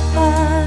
Engkau Bapa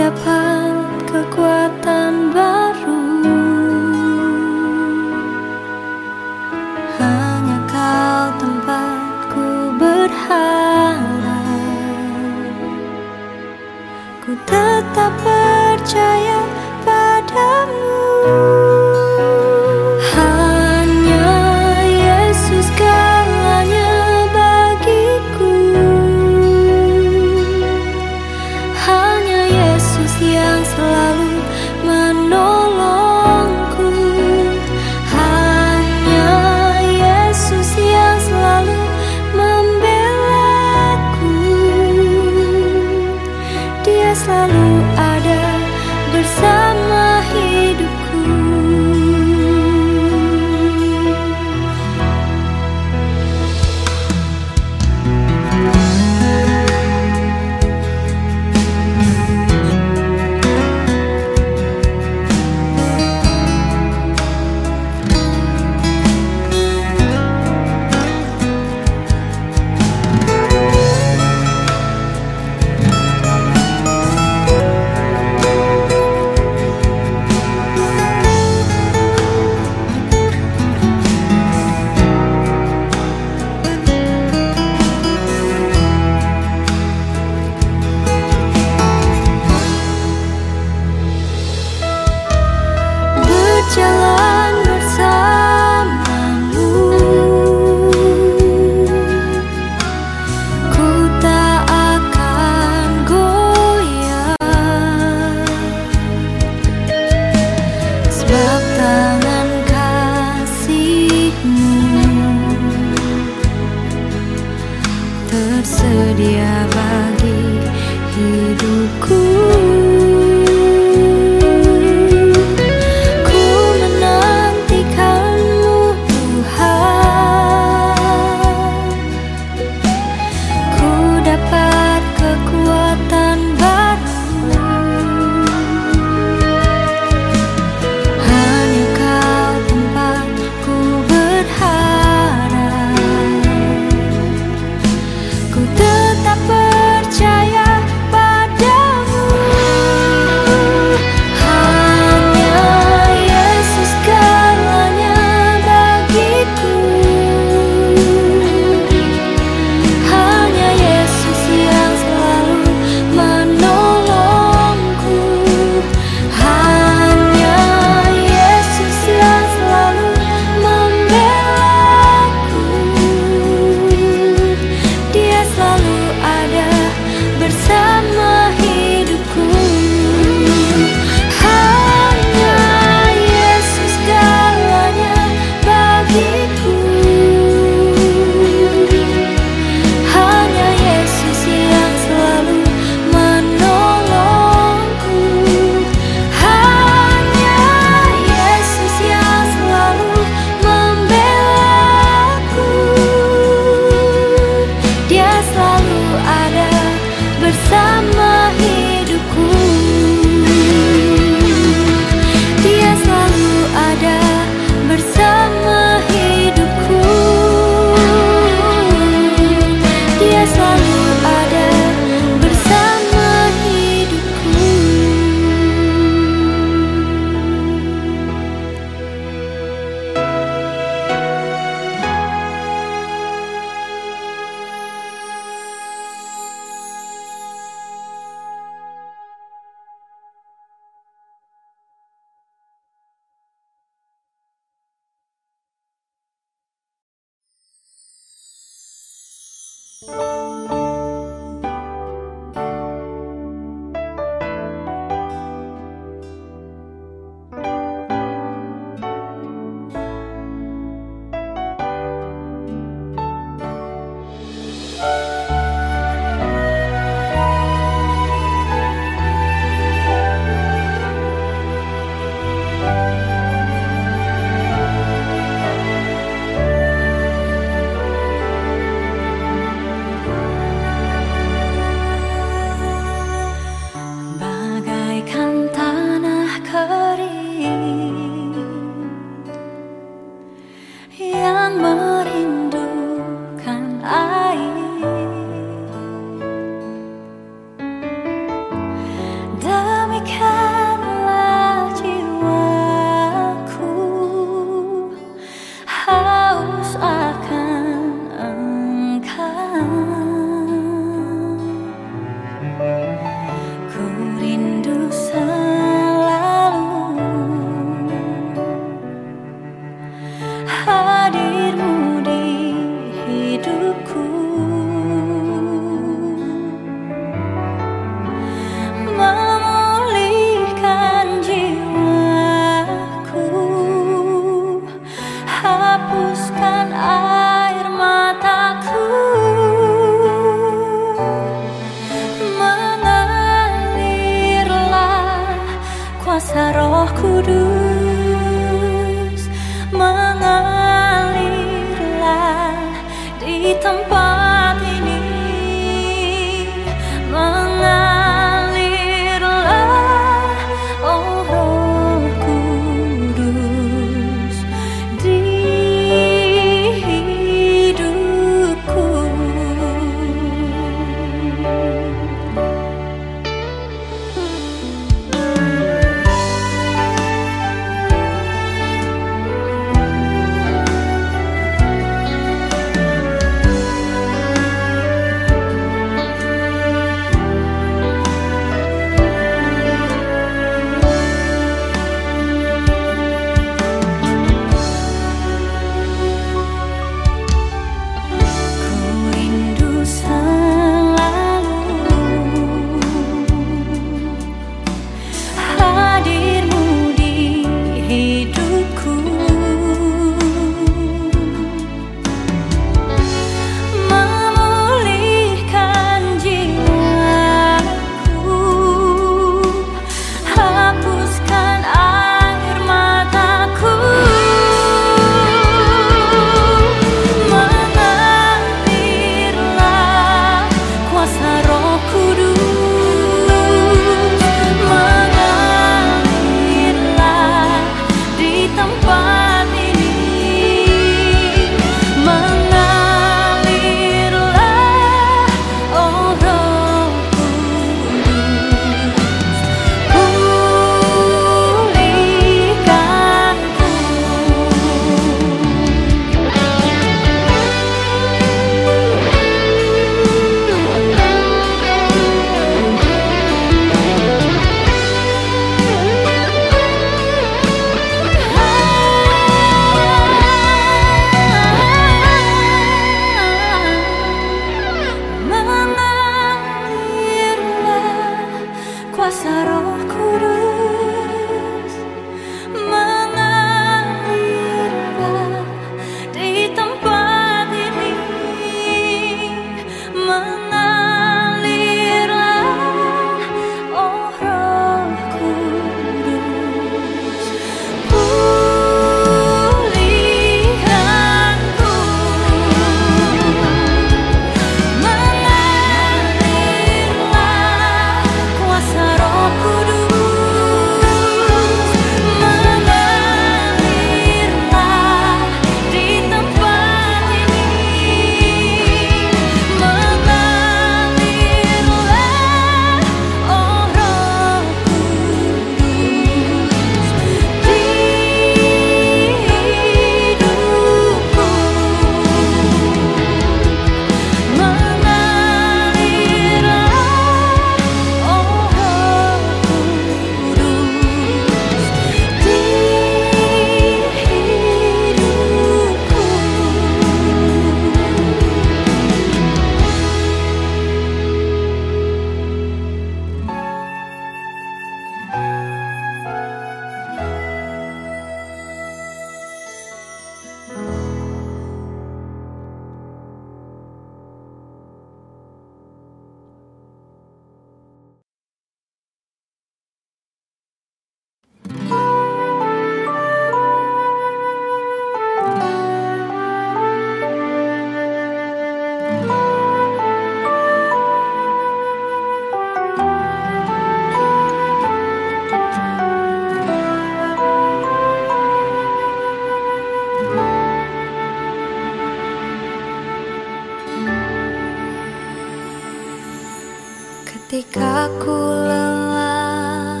Ketika ku lelah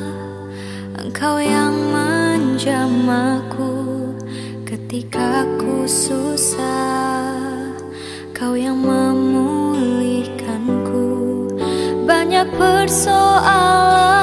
Engkau yang menjamaku. Ketika ku susah Kau yang memulihkanku. Banyak persoalan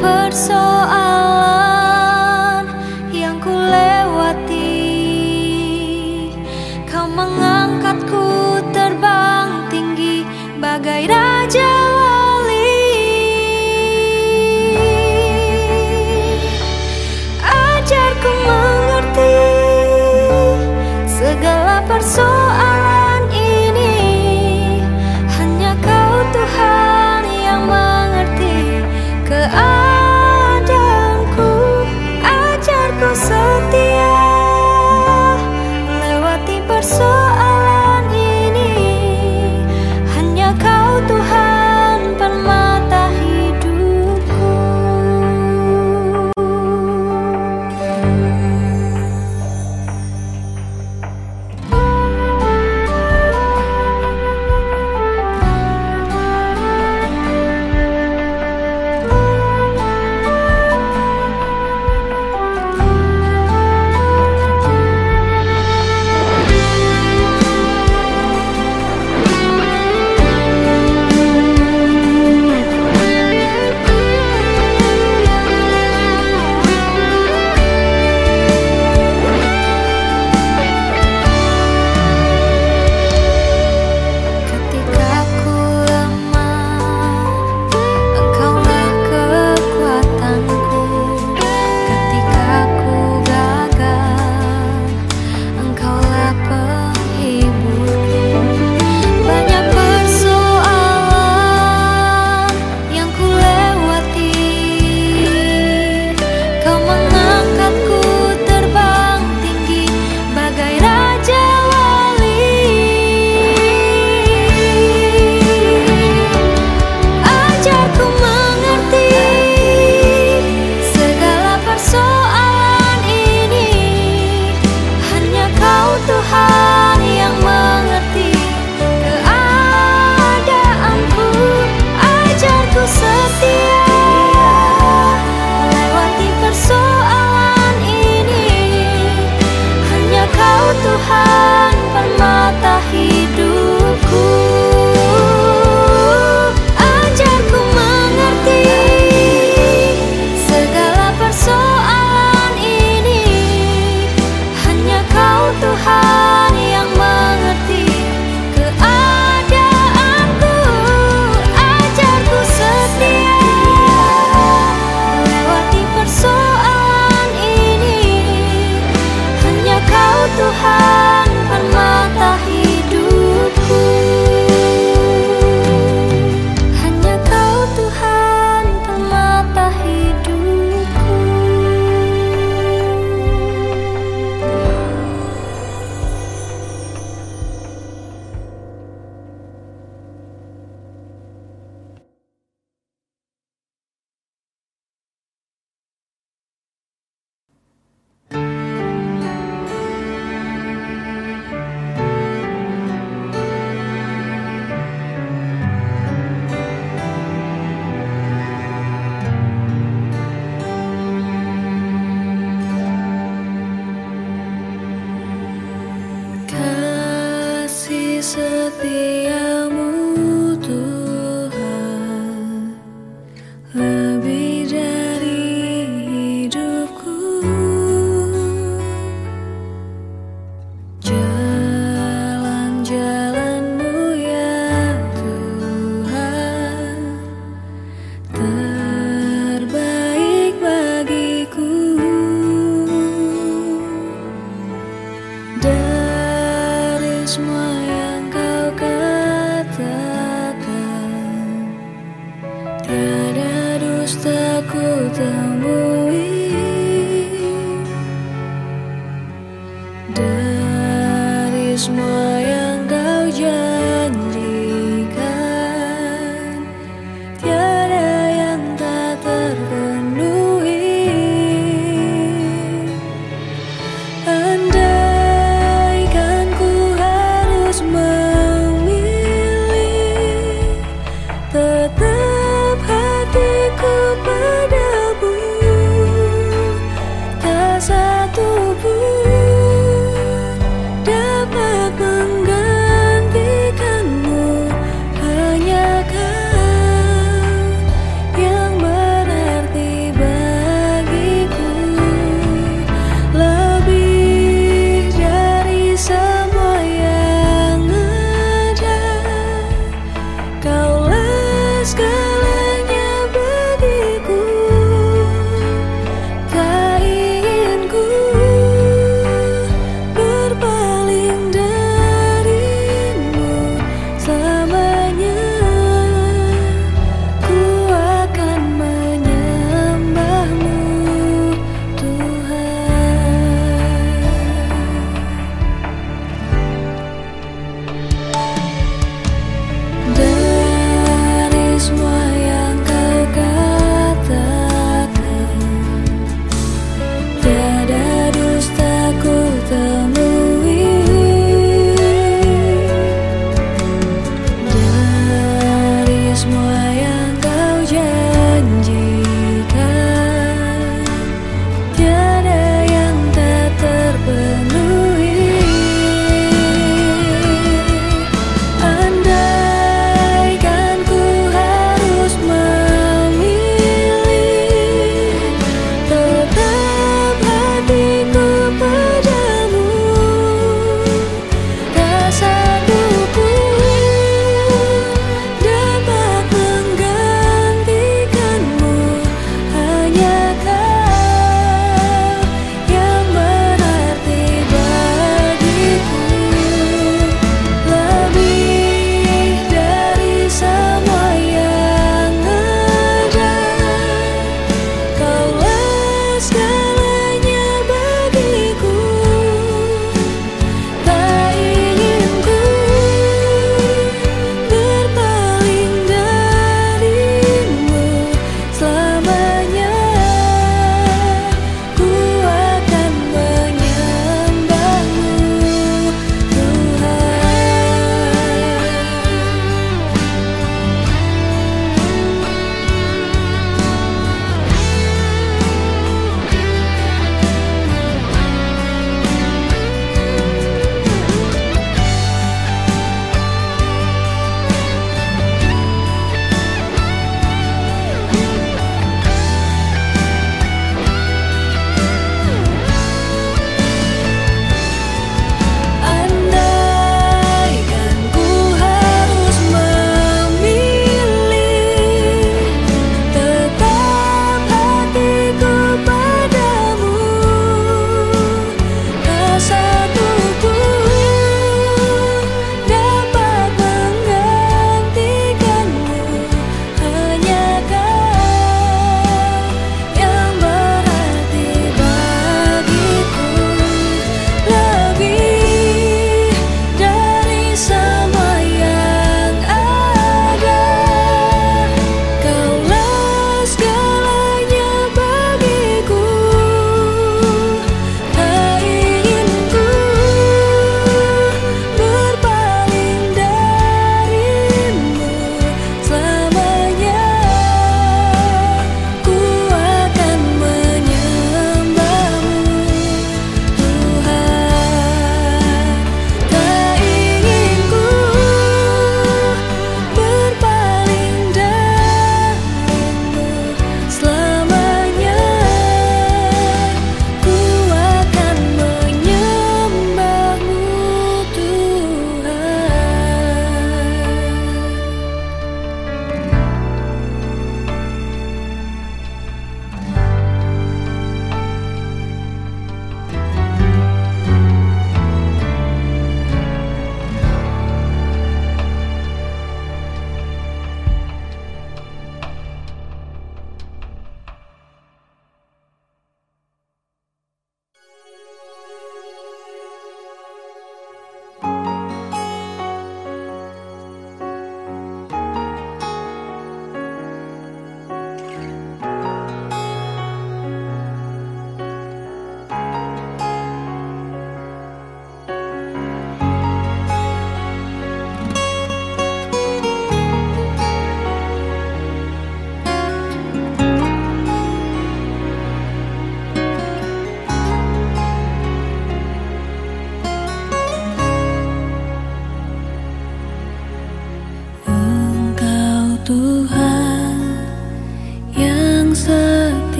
persoalan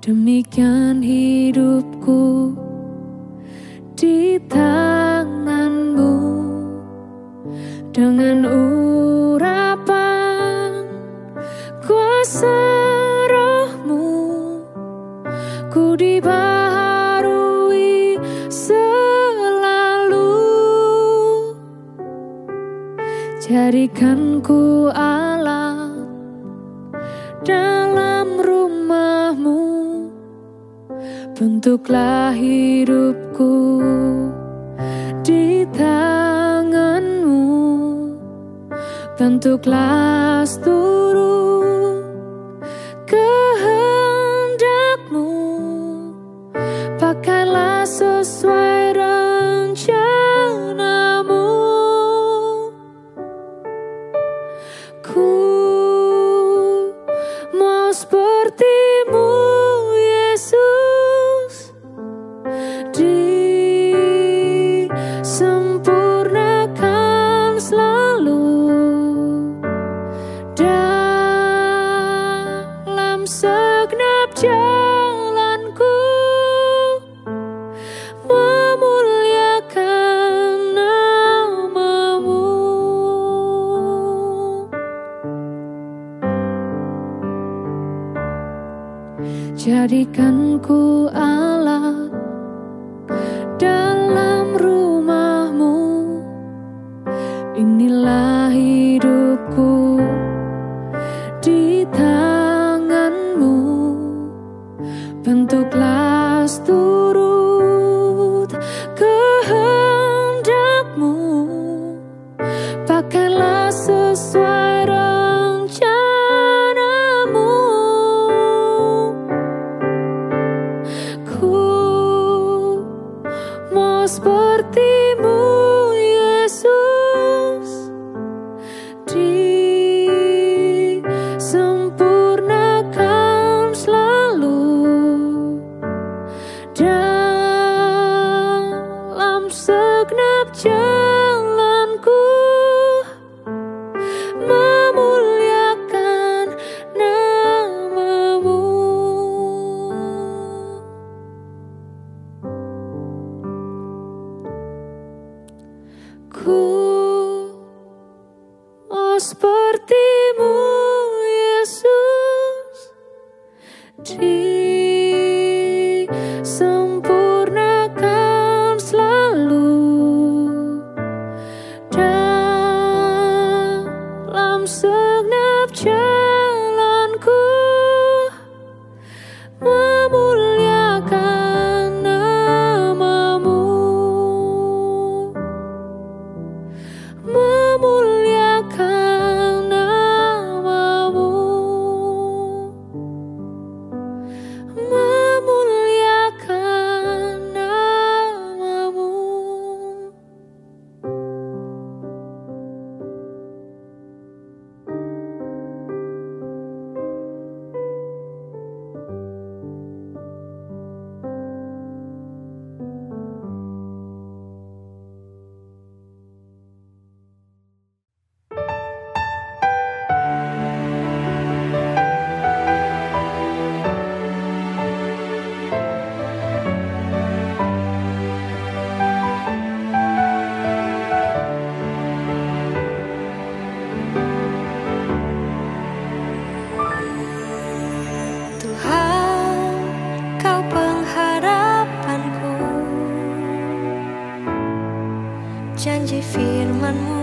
Demikian hidupku di tanganmu. Dengan urapan kuasa rohmu ku dibaharui selalu. Jadikan ku Bentuklah hidupku di tanganmu. Bentuklah seluruh temanmu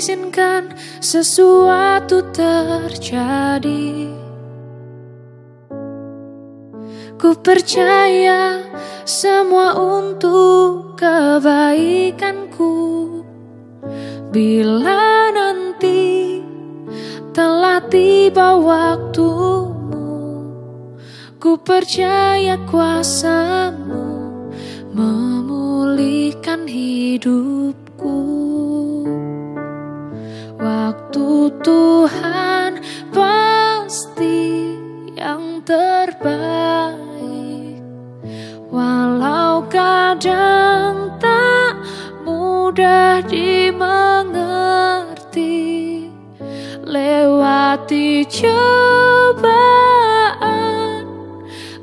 izinkan sesuatu terjadi. Ku percaya semua untuk kebaikanku. Bila nanti telah tiba waktumu Ku percaya kuasamu memulihkan hidupku Waktu Tuhan pasti yang terbaik. Walau kadang tak mudah dimengerti Lewati cobaan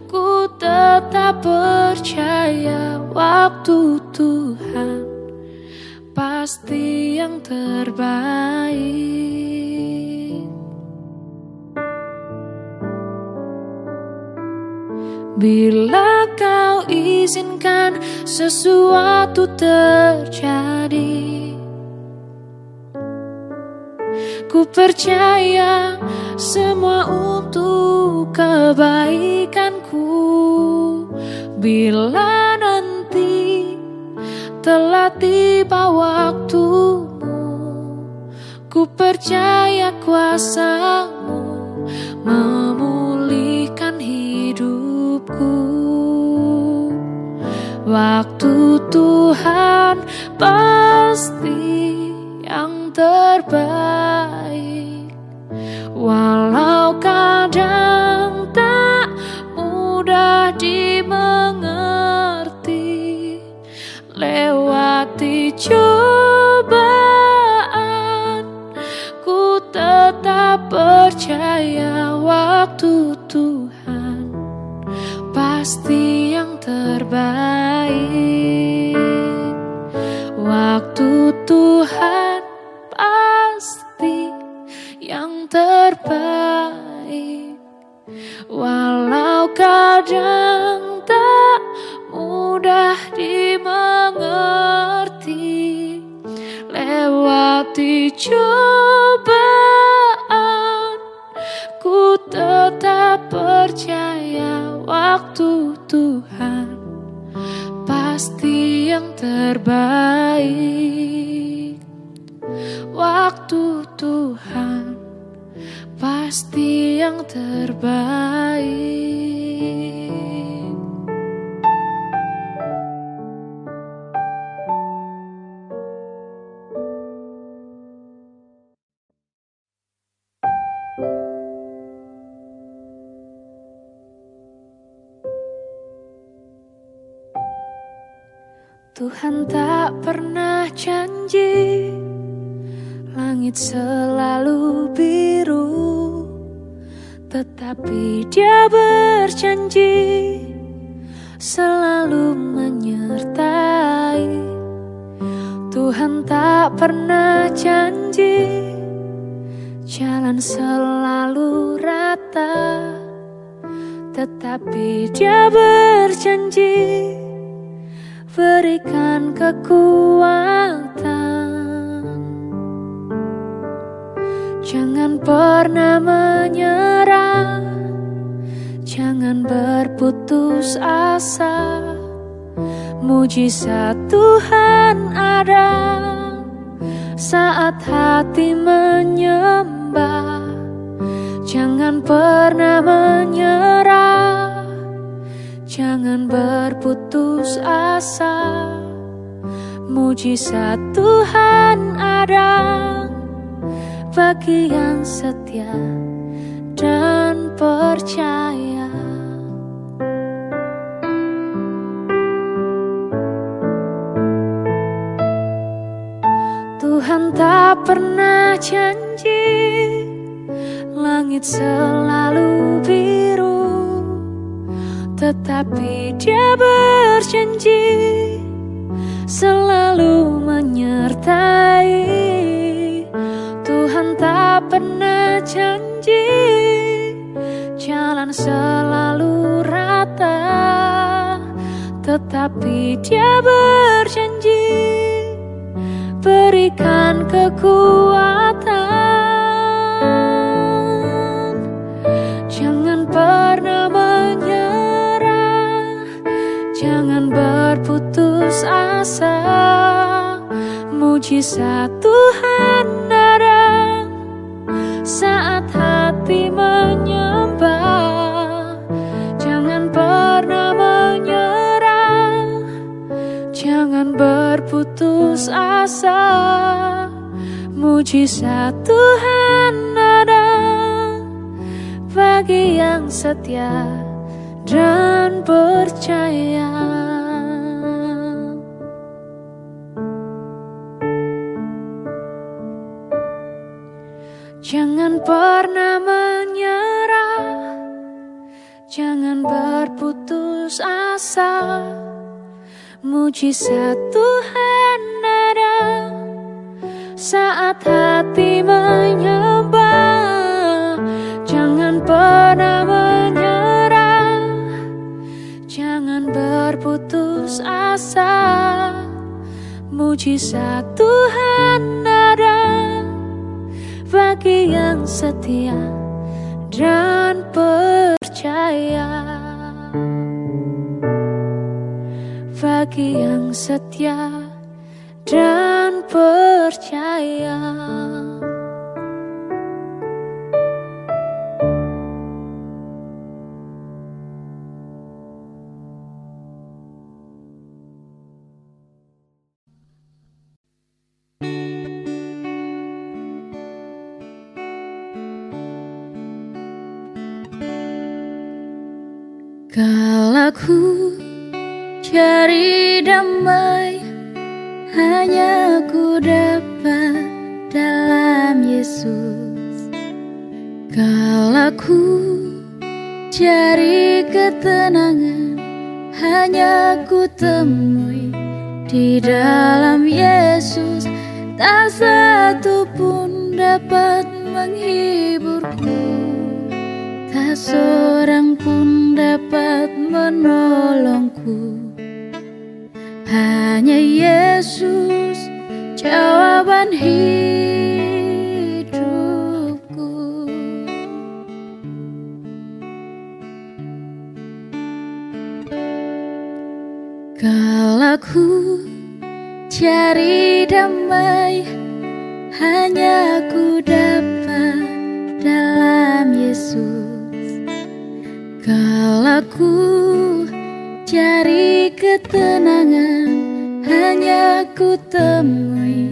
Ku tetap percaya waktu Tuhan pasti yang terbaik. Bila kau izinkan sesuatu terjadi, ku percaya semua untuk kebaikanku. Bila nanti telah tiba waktumu, ku percaya kuasamu memulihkan hidupku. Waktu Tuhan pasti yang terbaik, walau kadang tak mudah dimengerti lewati cobaan. Ku tetap percaya waktu Tuhan Pasti yang terbaik. Waktu Tuhan pasti yang terbaik. Walau kadang tak mudah dimengerti Lewati cobaan Ku tetap percaya waktu Tuhan Pasti yang terbaik Waktu Tuhan pasti yang terbaik. Tuhan tak pernah janji Langit selalu biru Tetapi dia berjanji Selalu menyertai. Tuhan tak pernah janji Jalan selalu rata Tetapi dia berjanji Berikan kekuatan. Jangan pernah menyerah. Jangan berputus asa. Mujizat Tuhan ada. Saat hati menyembah Jangan pernah menyerah Jangan berputus asa. Mujizat Tuhan ada. Bagi yang setia dan percaya. Tuhan tak pernah janji Langit selalu biru tetapi dia berjanji selalu menyertai. Tuhan tak pernah janji jalan selalu rata. Tetapi dia berjanji berikan kekuatan berputus asa Mujizat Tuhan ada Saat hati menyembah Jangan pernah menyerah. Jangan berputus asa Mujizat Tuhan ada Bagi yang setia dan percaya Jangan pernah menyerah. Jangan berputus asa. Mujizat Tuhan ada Saat hati menyembah. Jangan pernah menyerah. Jangan berputus asa. Mujizat Tuhan ada Bagi yang setia dan percaya. Bagi yang setia dan percaya Kalaku cari damai hanya ku dapat dalam Yesus. Kalau ku cari ketenangan, hanya ku temui di dalam Yesus. Tak satu pun dapat menghiburku Tak seorang pun dapat menolongku Hanya Yesus jawaban hidupku Kalau ku cari damai hanya ku dapat dalam Yesus. Kalau ku cari ketenangan hanya ku temui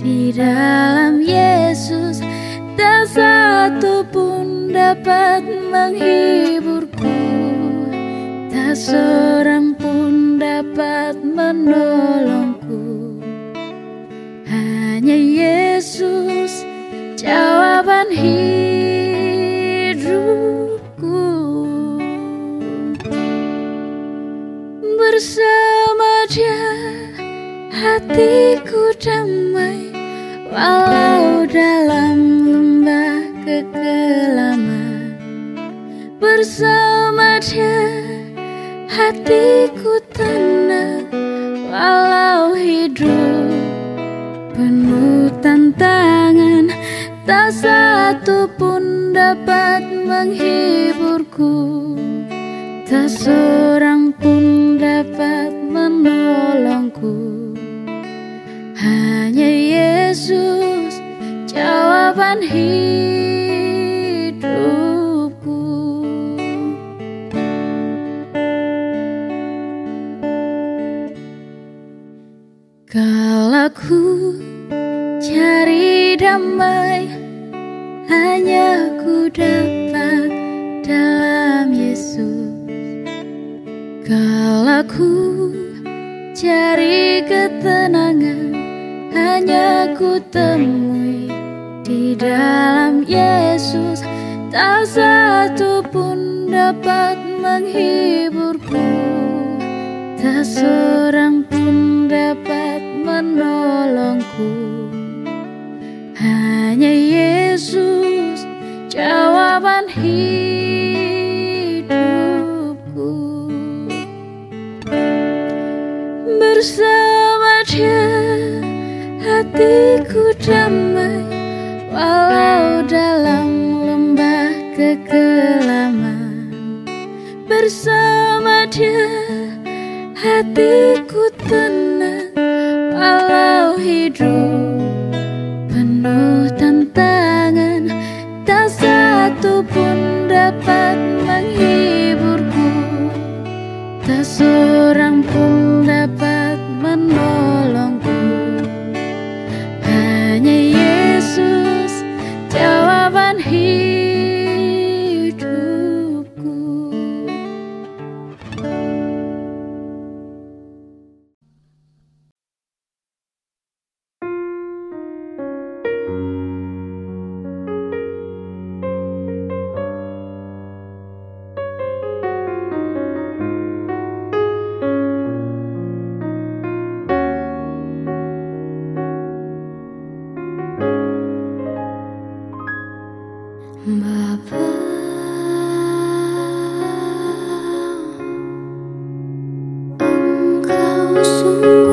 di dalam Yesus. Tak satu pun dapat menghiburku, tak seorang pun dapat menolongku. Hanya Yesus jawaban hidupku Bersama dia hatiku damai Walau dalam lembah kekelaman. Bersama dia hatiku tenang Walau hidup penuh tantangan. Tak satu pun dapat menghiburku Tak seorang pun dapat menolongku Hanya Yesus jawaban hidupku Kalau ku cari damai hanya ku dapat dalam Yesus. Kalau ku cari ketenangan hanya ku temui di dalam Yesus. Tak satu pun dapat menghiburku, tak seorang pun dapat menolongku. Hanya Yesus jawaban hidupku Bersama dia. Hatiku damai Walau dalam lembah kekelaman Bersama dia hatiku tenang Walau hidup penuh tantangan. Tak satu pun dapat menghiburku. Tak seorang pun you.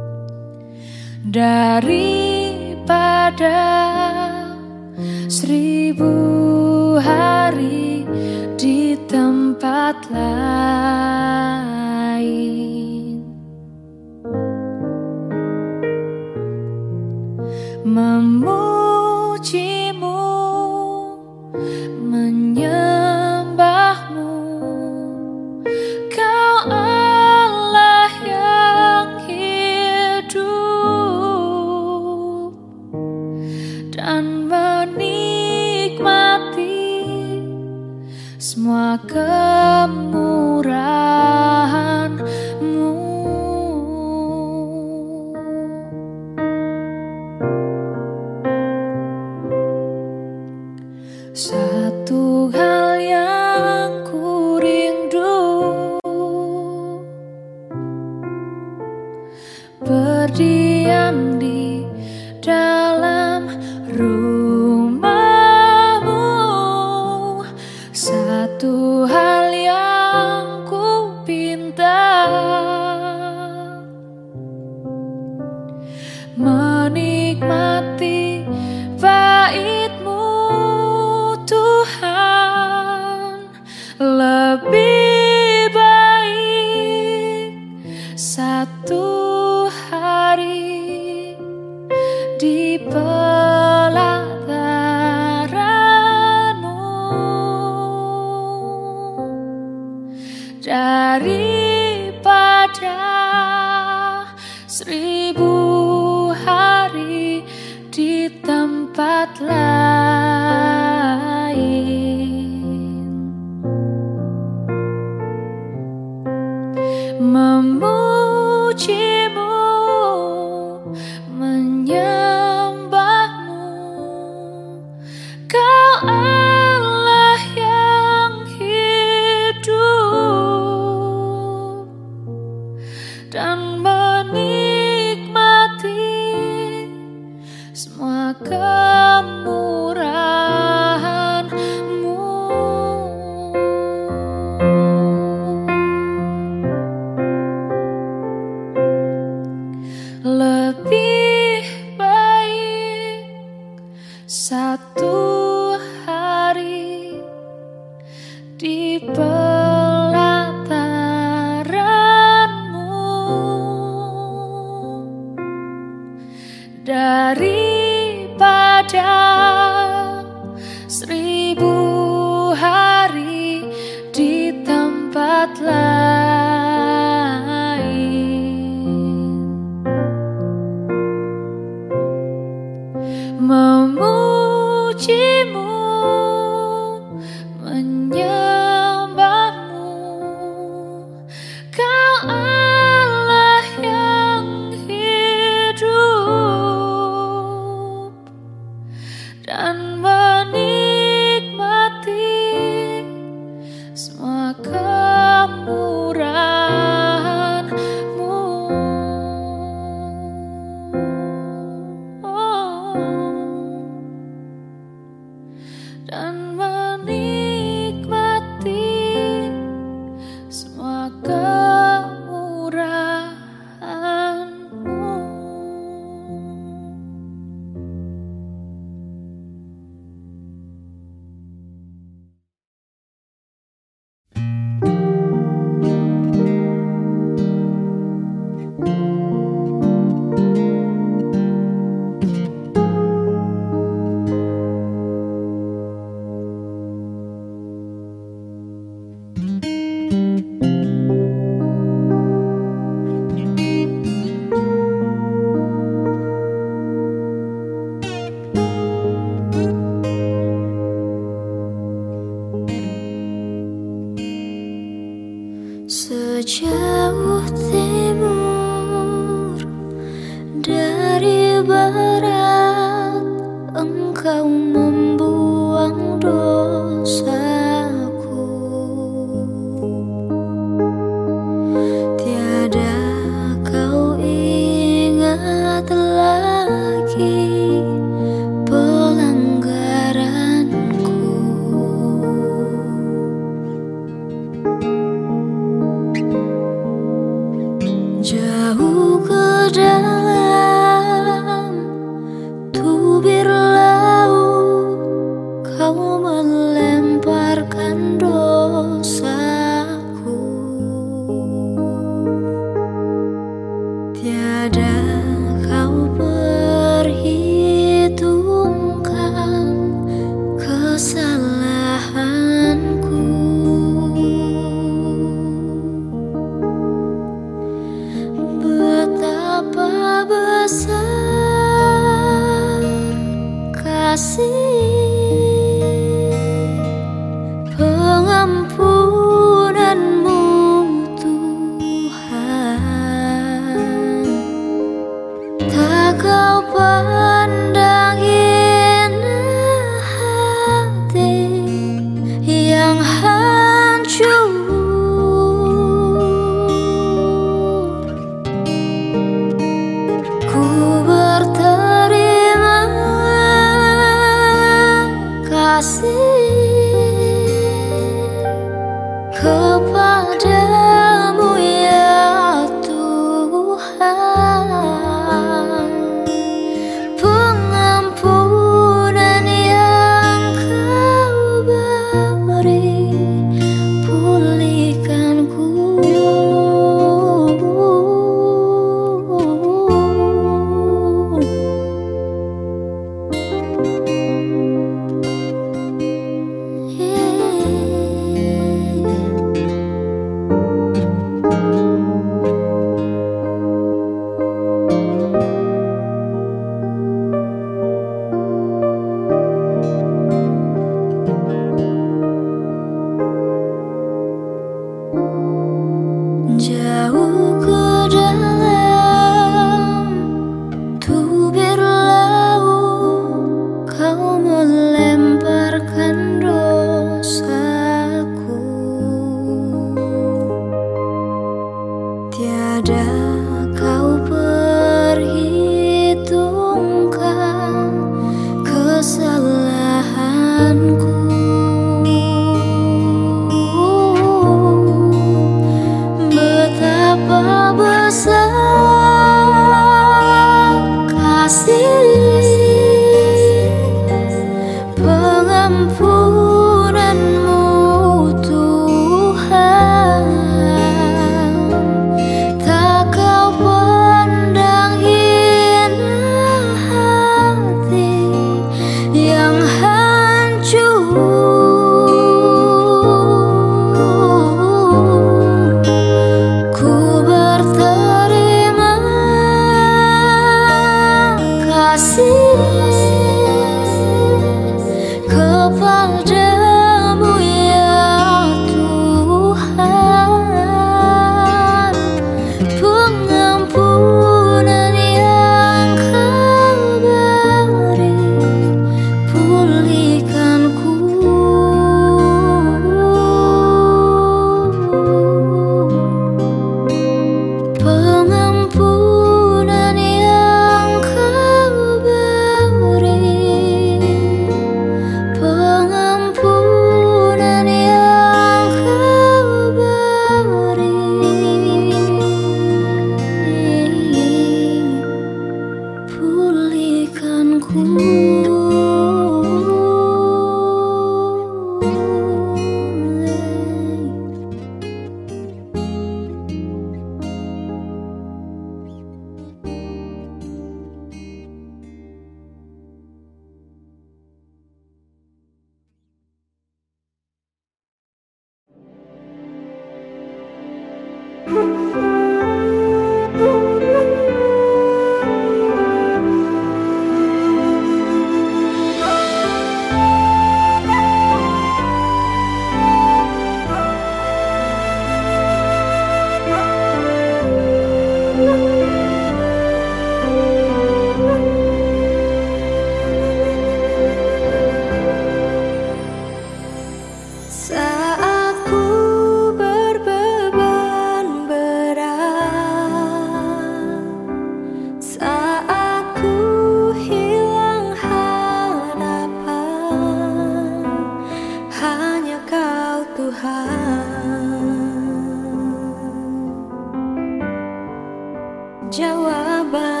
Tuhan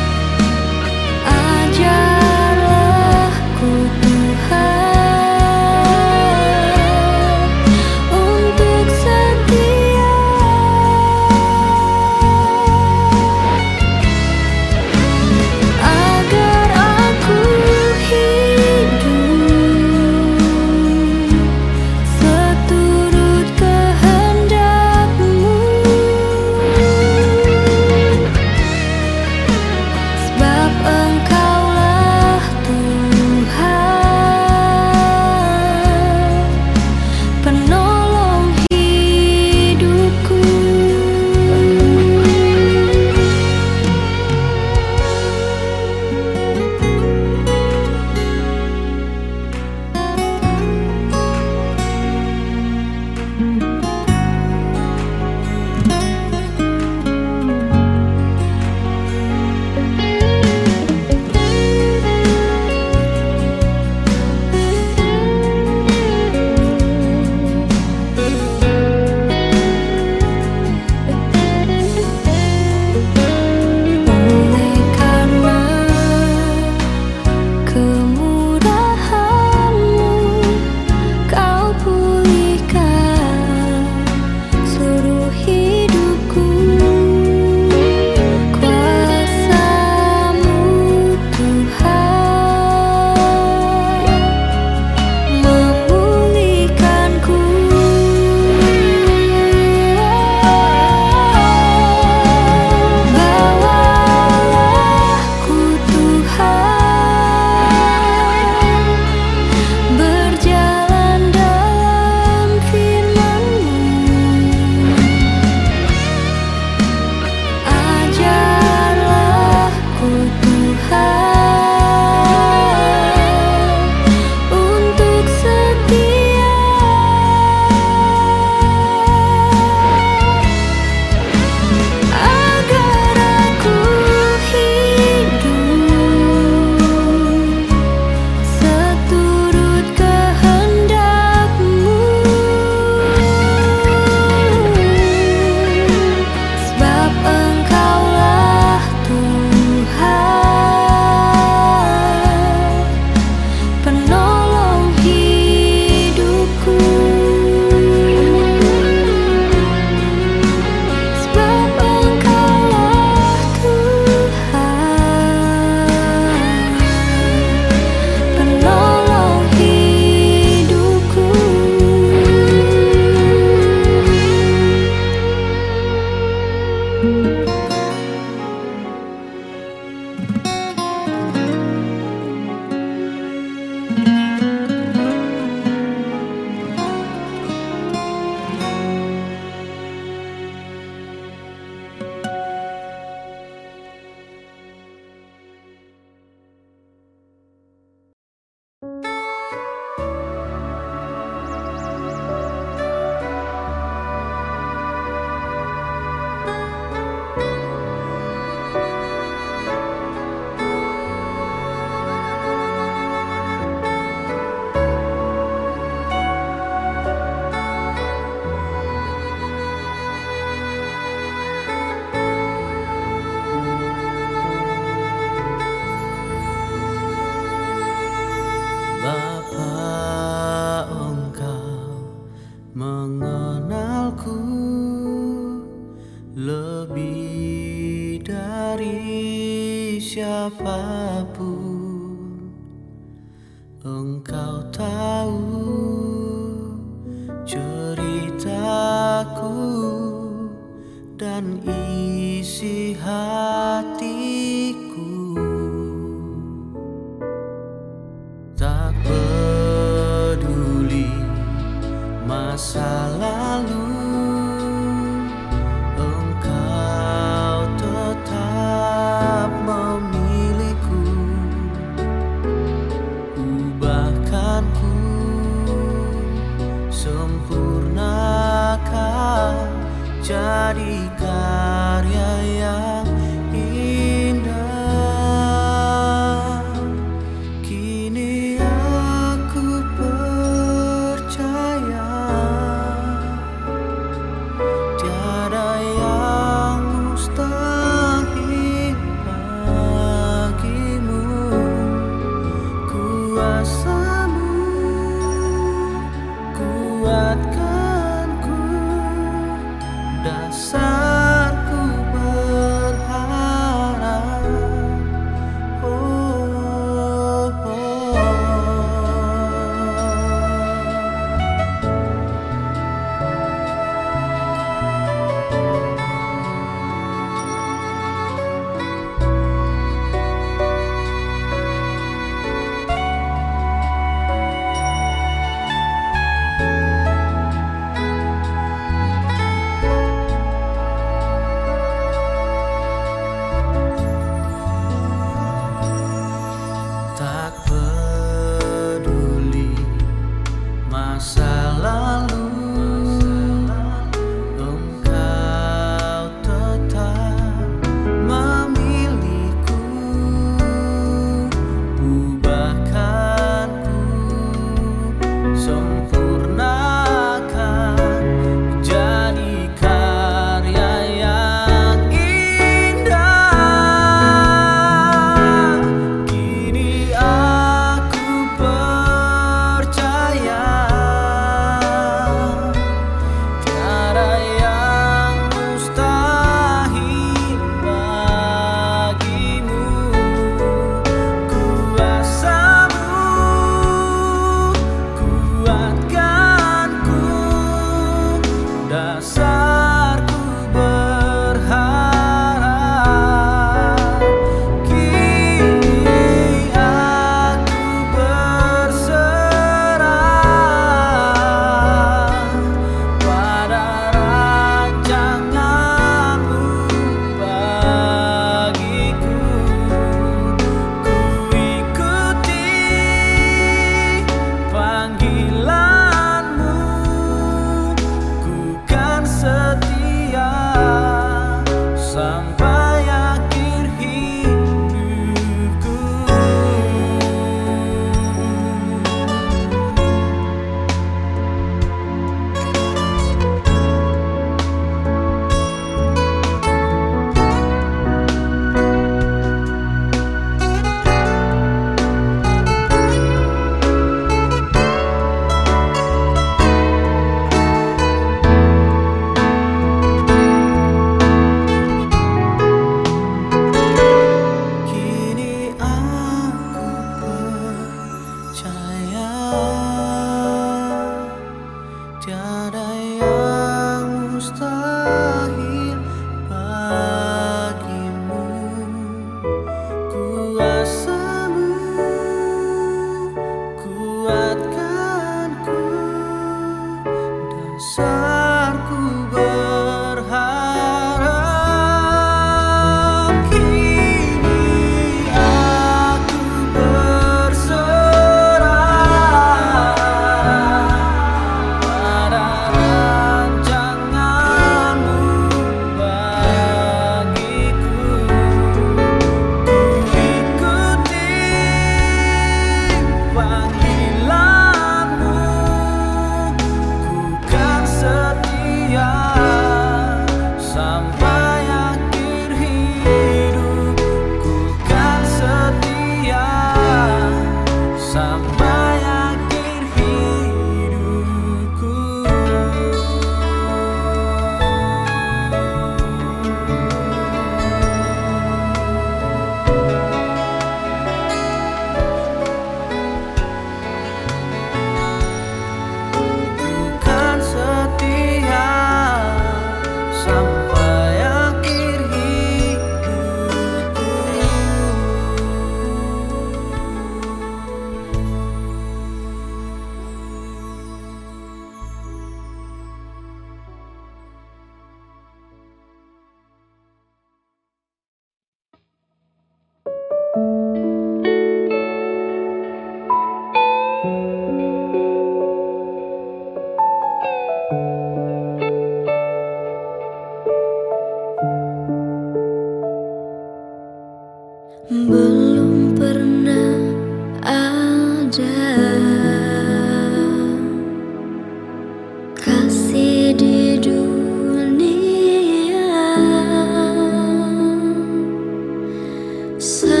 Sự